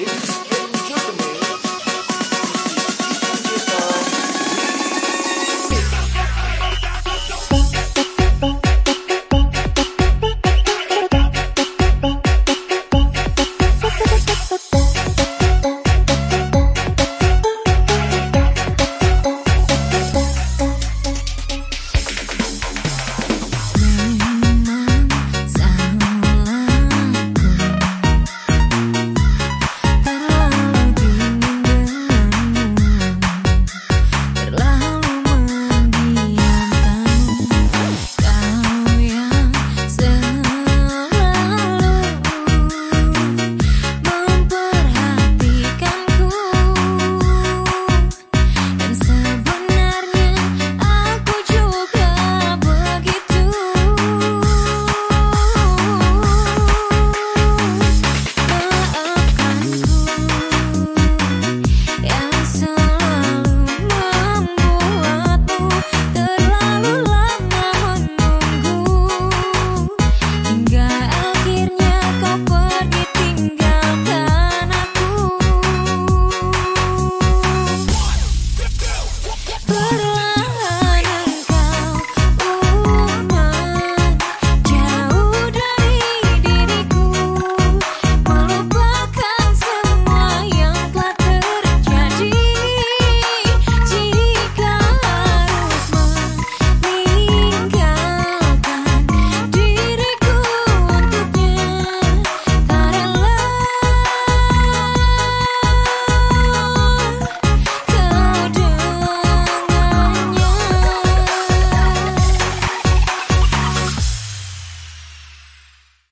Tschüss.